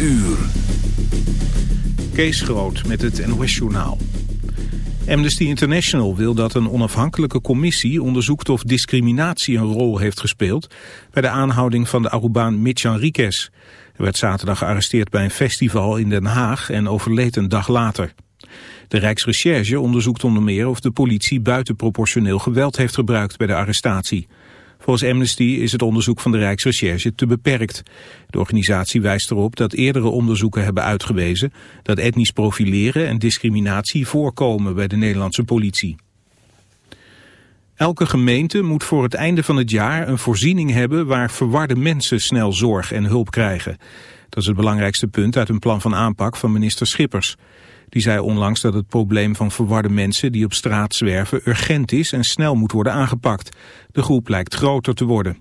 uur. Kees Groot met het NOS-journaal. Amnesty International wil dat een onafhankelijke commissie onderzoekt of discriminatie een rol heeft gespeeld bij de aanhouding van de Arubaan Mitch Enriquez. Hij werd zaterdag gearresteerd bij een festival in Den Haag en overleed een dag later. De Rijksrecherche onderzoekt onder meer of de politie buitenproportioneel geweld heeft gebruikt bij de arrestatie. Volgens Amnesty is het onderzoek van de Rijksrecherche te beperkt. De organisatie wijst erop dat eerdere onderzoeken hebben uitgewezen dat etnisch profileren en discriminatie voorkomen bij de Nederlandse politie. Elke gemeente moet voor het einde van het jaar een voorziening hebben waar verwarde mensen snel zorg en hulp krijgen. Dat is het belangrijkste punt uit een plan van aanpak van minister Schippers. Die zei onlangs dat het probleem van verwarde mensen die op straat zwerven urgent is en snel moet worden aangepakt. De groep lijkt groter te worden.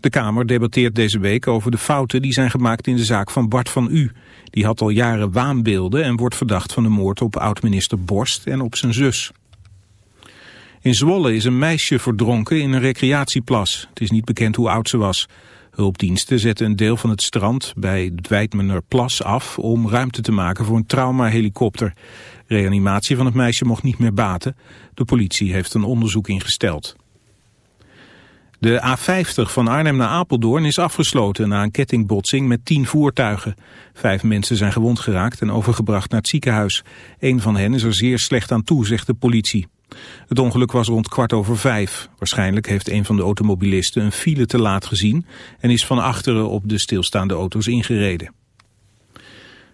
De Kamer debatteert deze week over de fouten die zijn gemaakt in de zaak van Bart van U. Die had al jaren waanbeelden en wordt verdacht van de moord op oud-minister Borst en op zijn zus. In Zwolle is een meisje verdronken in een recreatieplas. Het is niet bekend hoe oud ze was. Hulpdiensten zetten een deel van het strand bij Plas af om ruimte te maken voor een traumahelikopter. Reanimatie van het meisje mocht niet meer baten. De politie heeft een onderzoek ingesteld. De A50 van Arnhem naar Apeldoorn is afgesloten na een kettingbotsing met tien voertuigen. Vijf mensen zijn gewond geraakt en overgebracht naar het ziekenhuis. Een van hen is er zeer slecht aan toe, zegt de politie. Het ongeluk was rond kwart over vijf. Waarschijnlijk heeft een van de automobilisten een file te laat gezien... en is van achteren op de stilstaande auto's ingereden.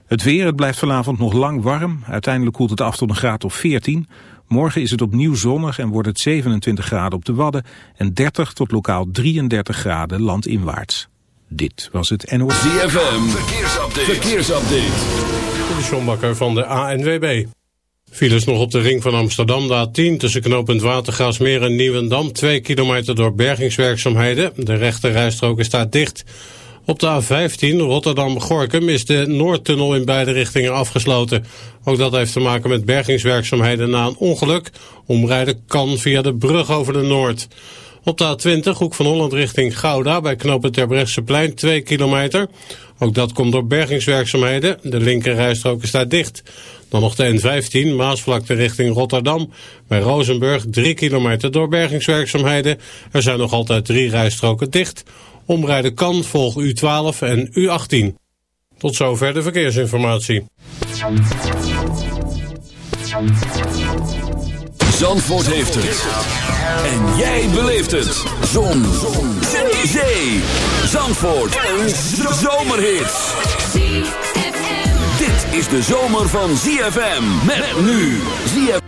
Het weer, het blijft vanavond nog lang warm. Uiteindelijk koelt het af tot een graad of 14. Morgen is het opnieuw zonnig en wordt het 27 graden op de Wadden... en 30 tot lokaal 33 graden landinwaarts. Dit was het NOS. ZFM, verkeersupdate. verkeersupdate. De Sjombakker van de ANWB. Files nog op de ring van Amsterdam, de A10 tussen knooppunt Watergraafsmeer en Nieuwendam. Twee kilometer door bergingswerkzaamheden. De rechte rijstrook staat dicht. Op de A15 Rotterdam-Gorkum is de Noordtunnel in beide richtingen afgesloten. Ook dat heeft te maken met bergingswerkzaamheden na een ongeluk. Omrijden kan via de brug over de Noord. Op de A20, hoek van Holland richting Gouda, bij knooppunt Terbrechtseplein, 2 kilometer. Ook dat komt door bergingswerkzaamheden. De linkerrijstrook staat dicht. Dan nog de N15, Maasvlakte richting Rotterdam. Bij Rozenburg 3 kilometer door bergingswerkzaamheden. Er zijn nog altijd drie rijstroken dicht. Omrijden kan, volg U12 en U18. Tot zover de verkeersinformatie. Zandvoort heeft het. En jij beleeft het. Zon. Zon. Zee. Zandvoort. Een zomerhit dit is de zomer van ZFM. Met, nu ZFM.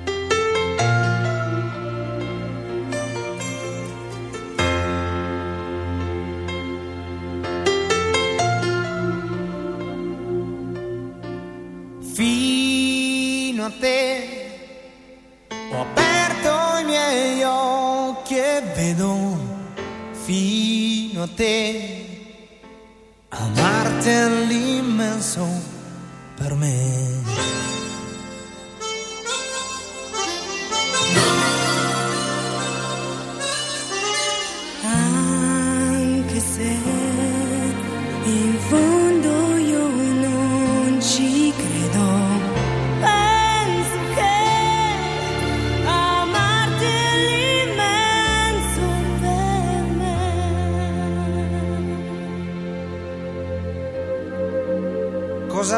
Fino a te ho aperto i miei occhi e vedo fino a te amarti all'immenso escaparme.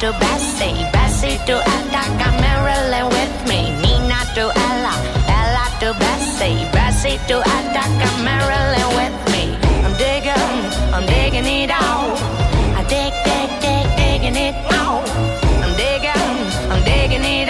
to Bessie, Bessie to Attack, Marilyn with me. Nina to Ella, Ella to Bessie, Bessie to Attack, Marilyn with me. I'm digging, I'm digging it out. I dig, dig, dig, digging it out. I'm digging, I'm digging it out.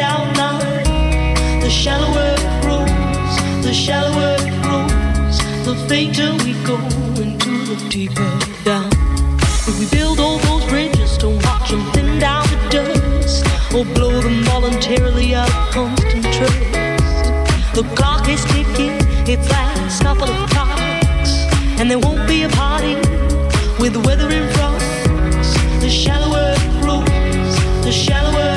out now. The shallower it grows, the shallower it grows, the fainter we go into the deeper down. If we build all those bridges, don't watch them thin down the dust, or blow them voluntarily out of constant trust. The clock is ticking, its last couple of clocks, and there won't be a party with weather in front. The shallower it grows, the shallower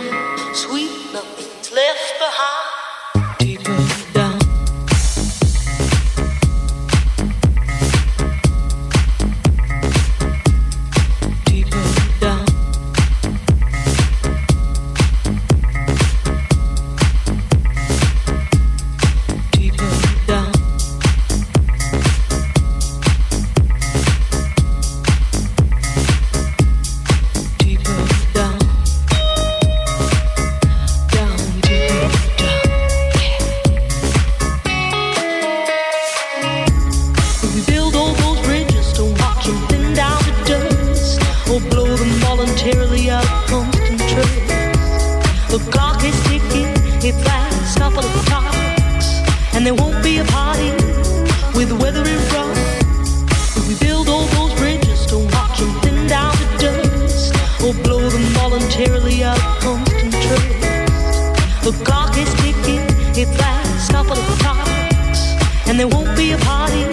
voluntarily out of constant trust. The clock is ticking, its last couple of clocks, and there won't be a party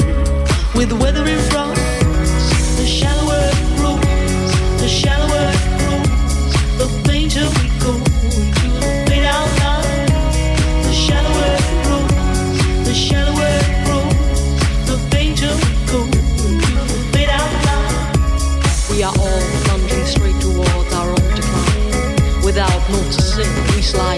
with the weather in front. The shallower it grows, the shallower much to say. We slide.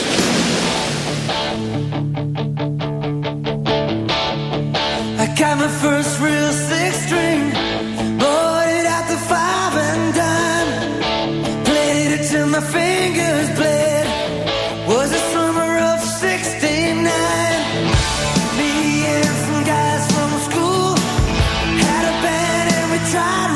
try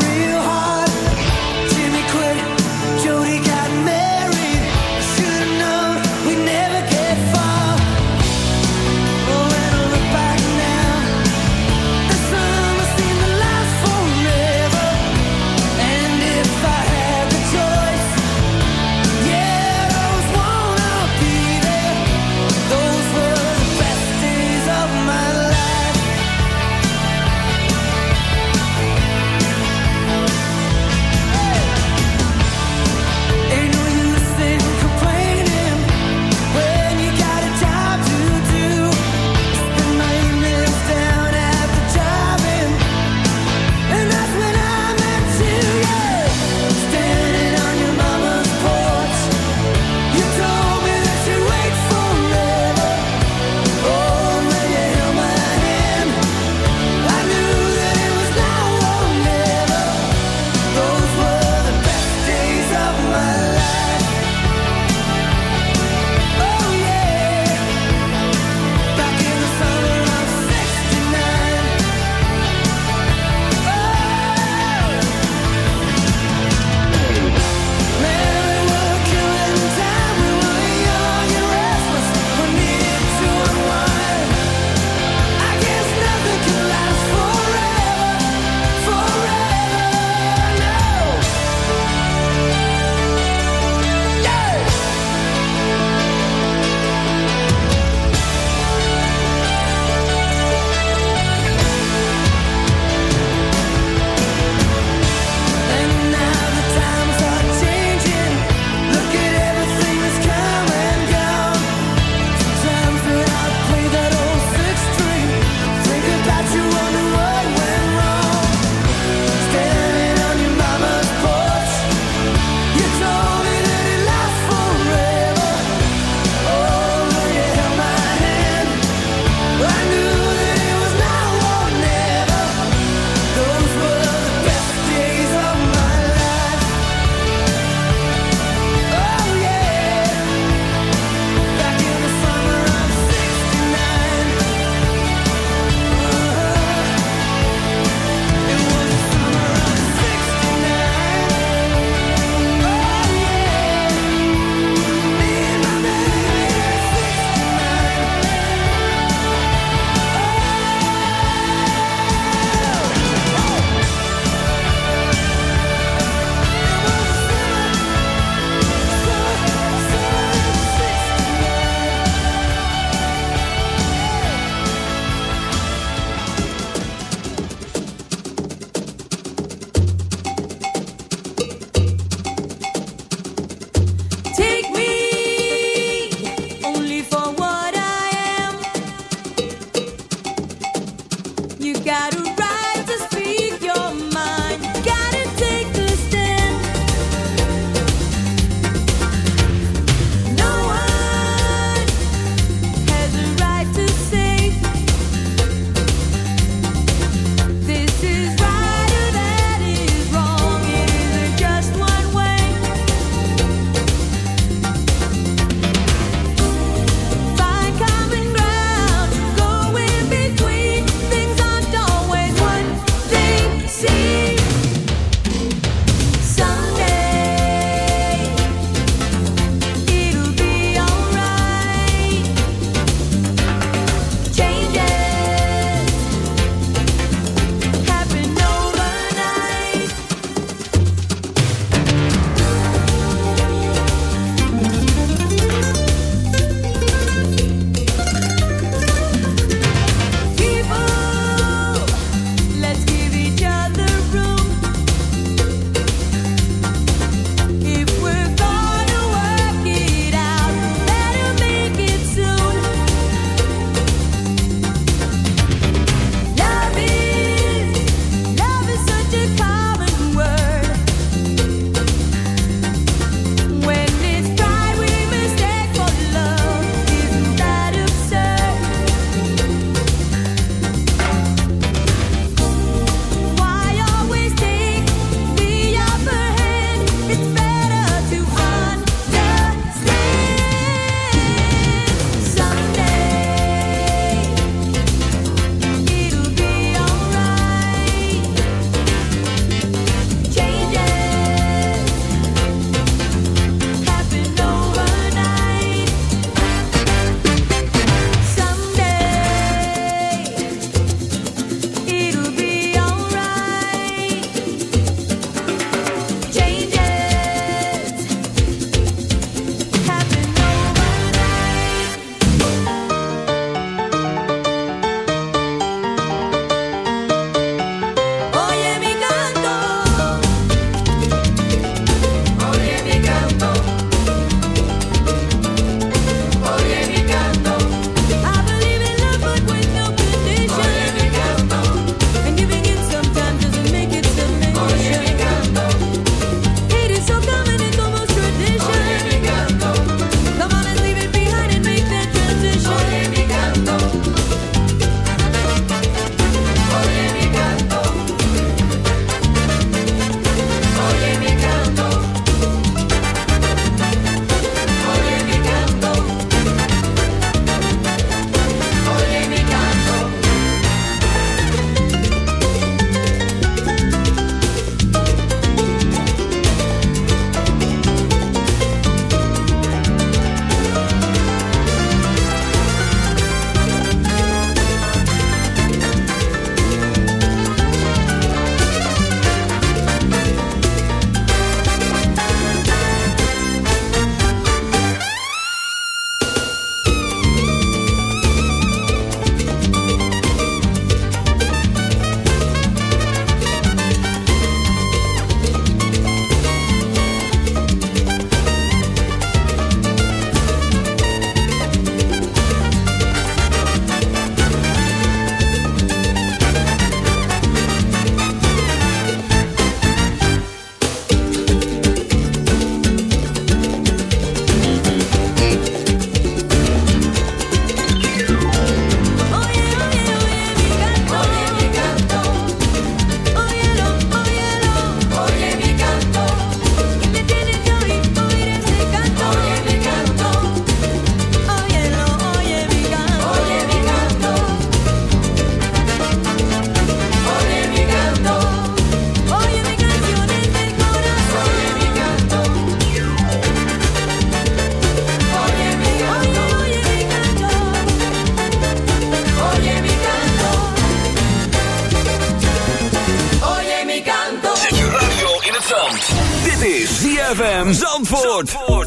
Ford. Ford.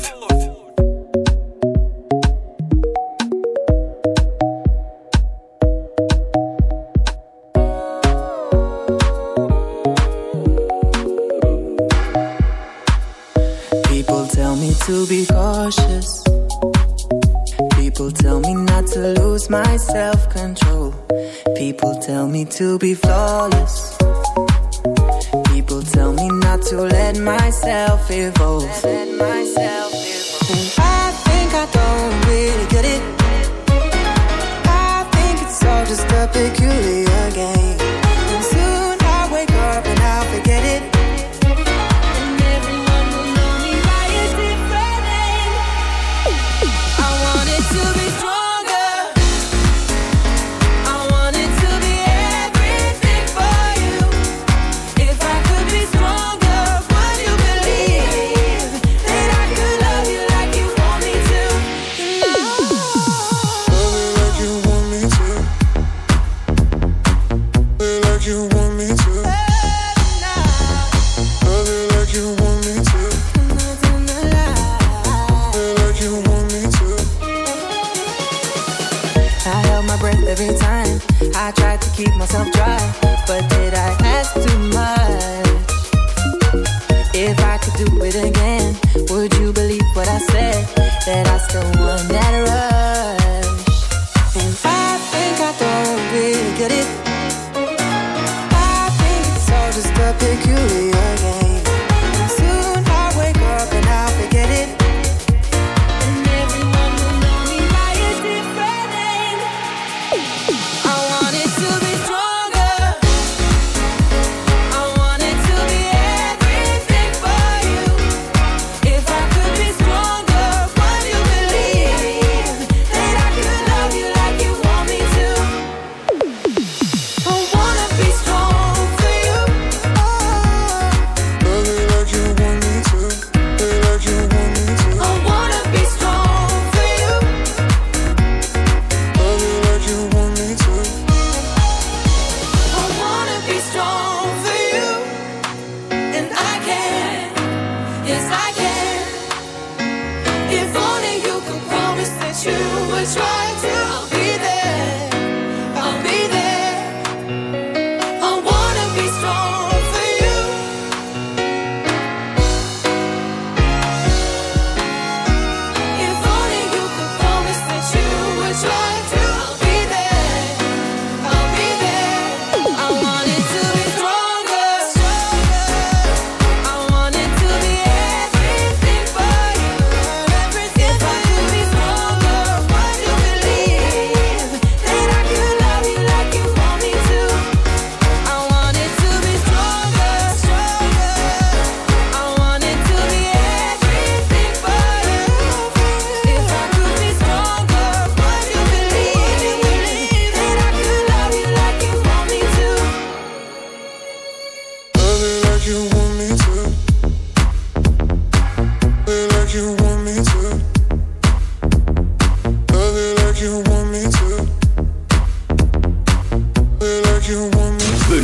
We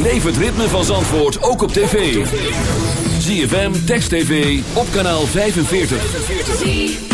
want het ritme van Zandvoort ook op tv. GFM Teksttv op kanaal 45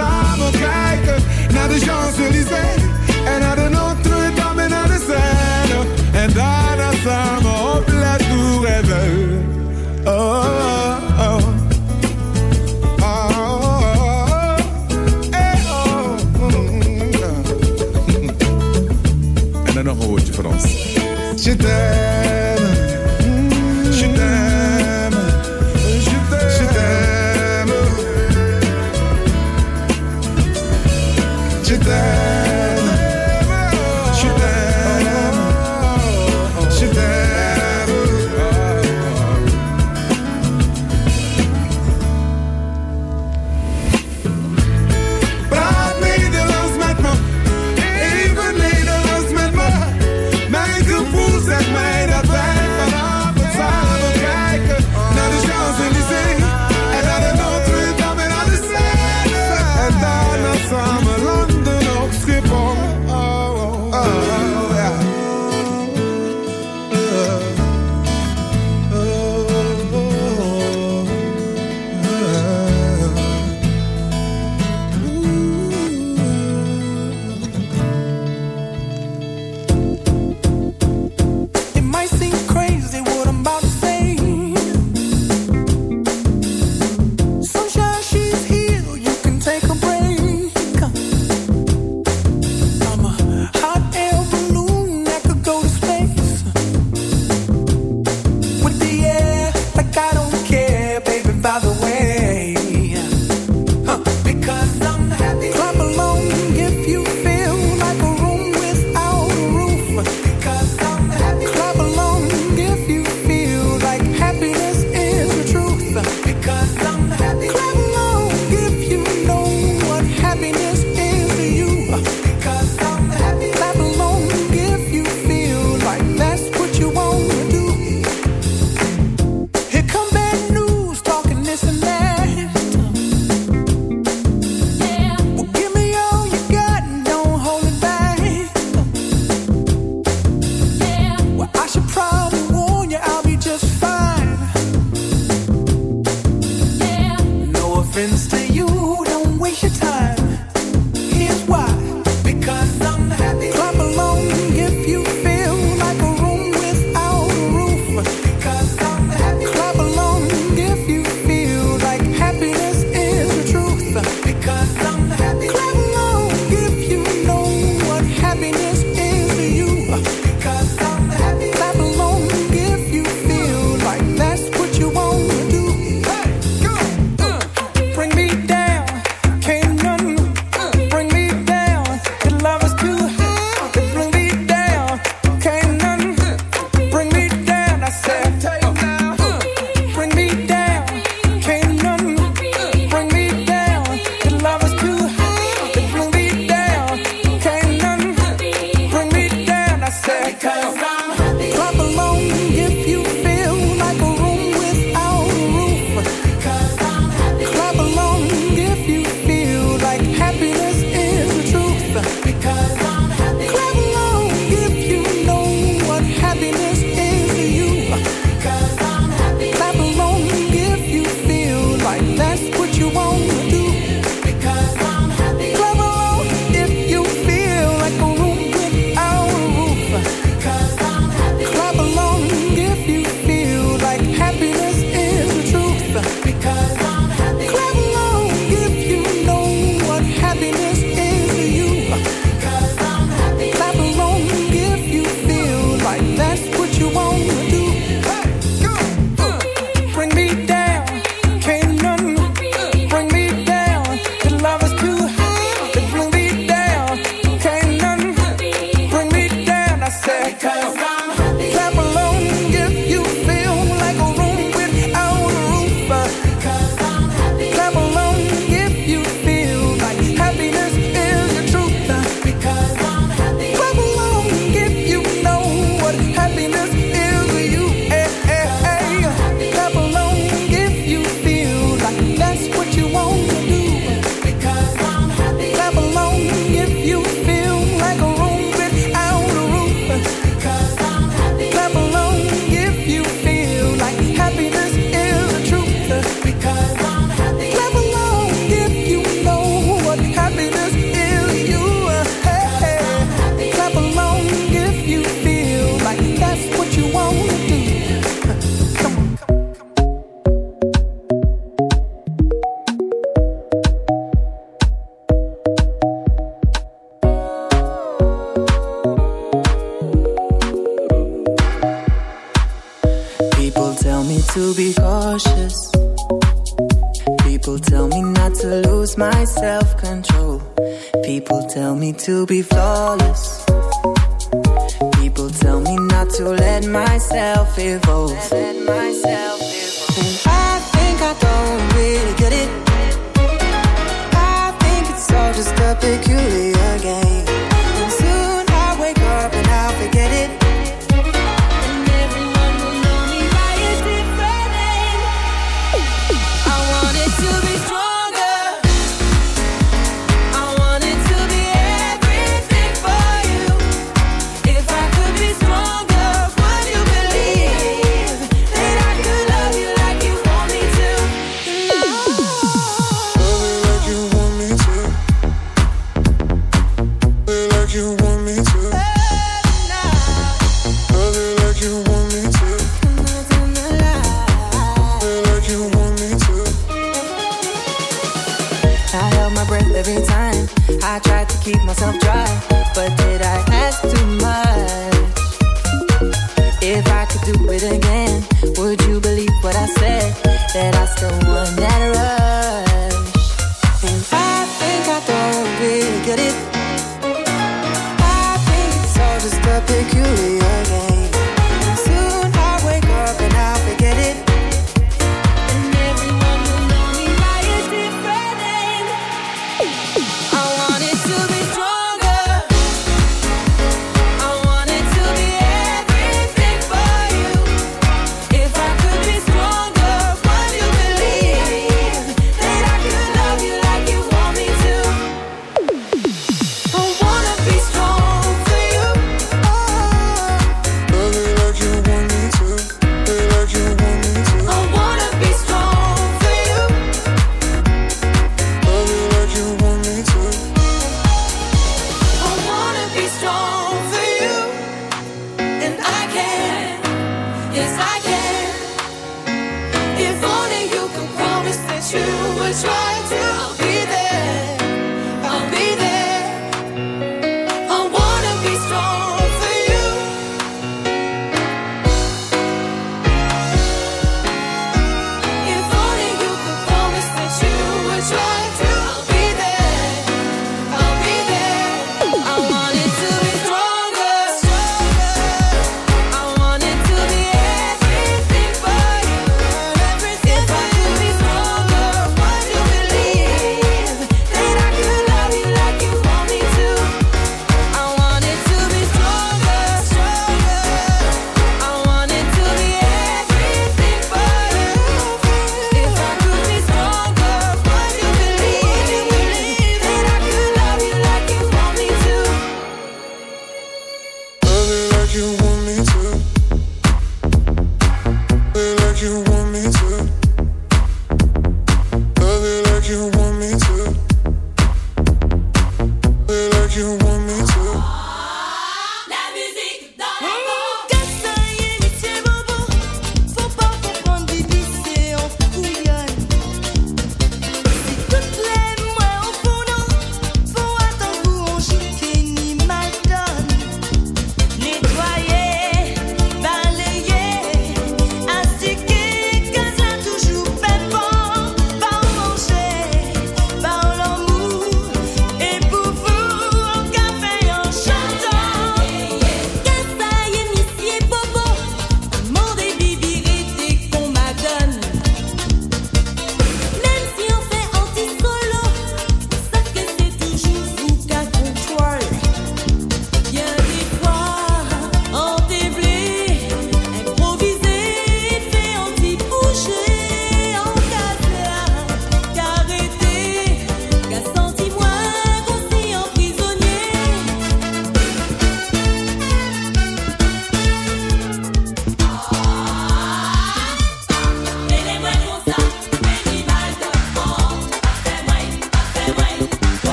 samen kijken naar de Champs-Élysées en naar de Notre-Dame en naar de Seine. En daarna samen op La Tour Oh, oh, oh. oh. En dan nog een woordje voor ons.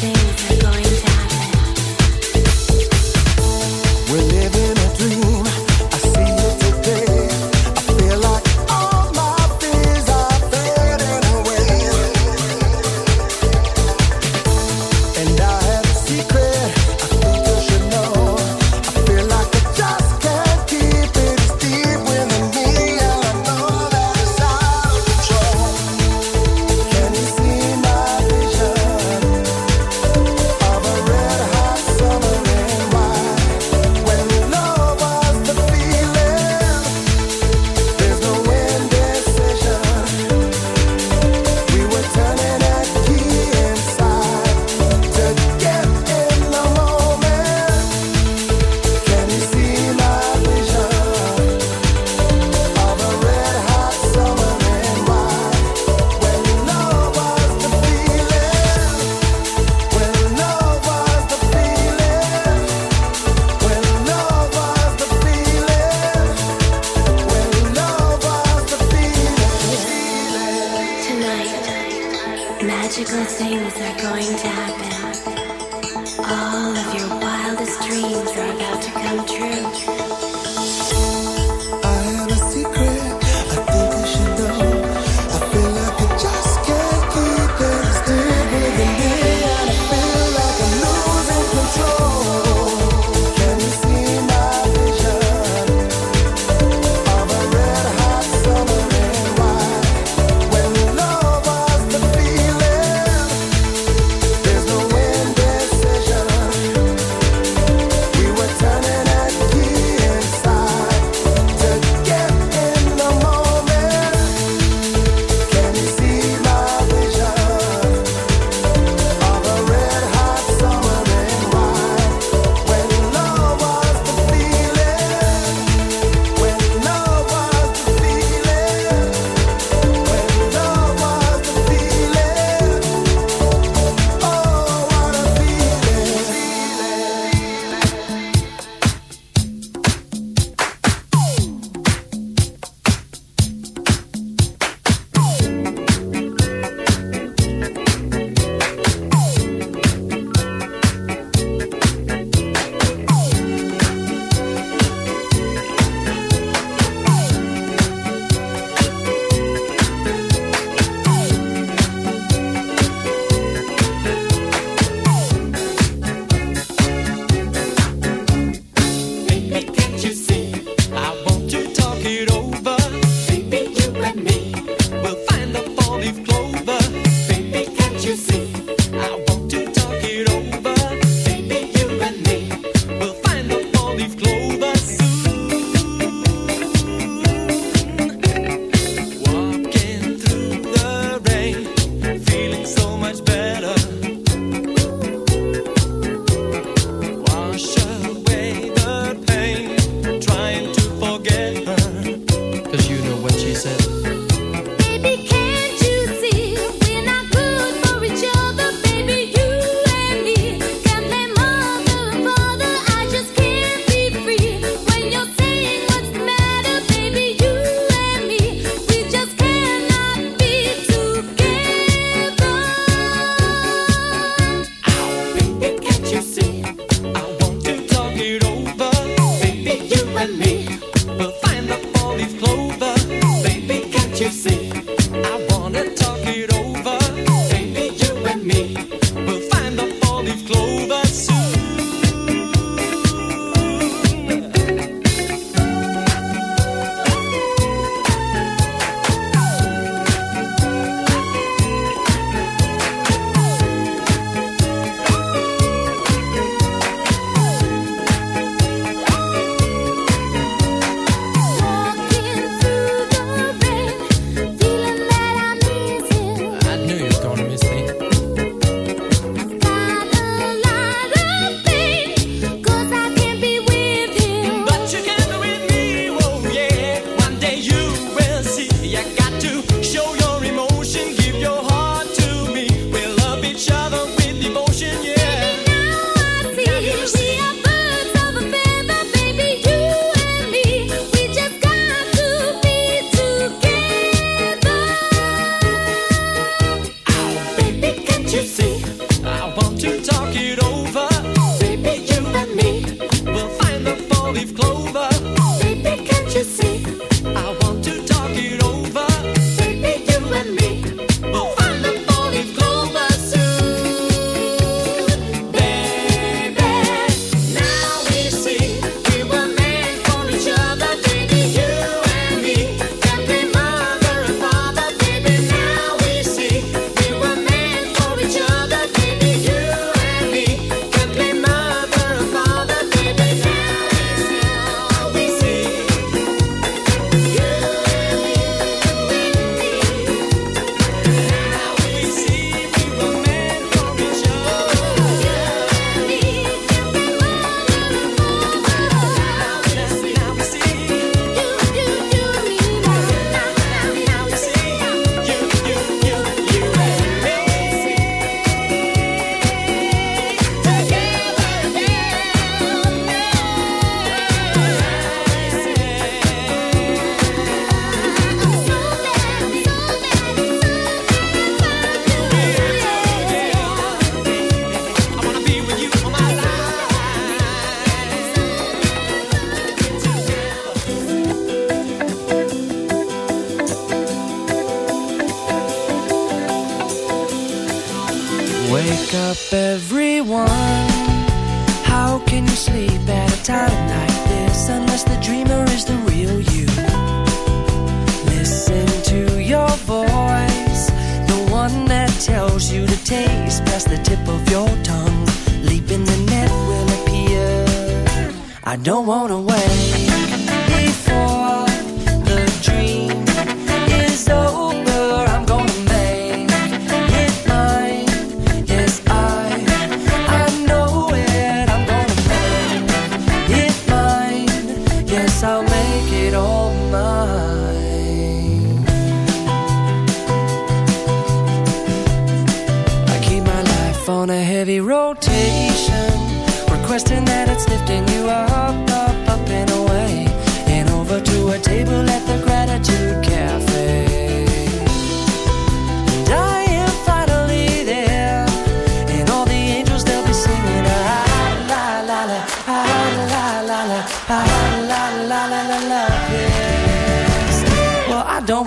things.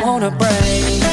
Wanna break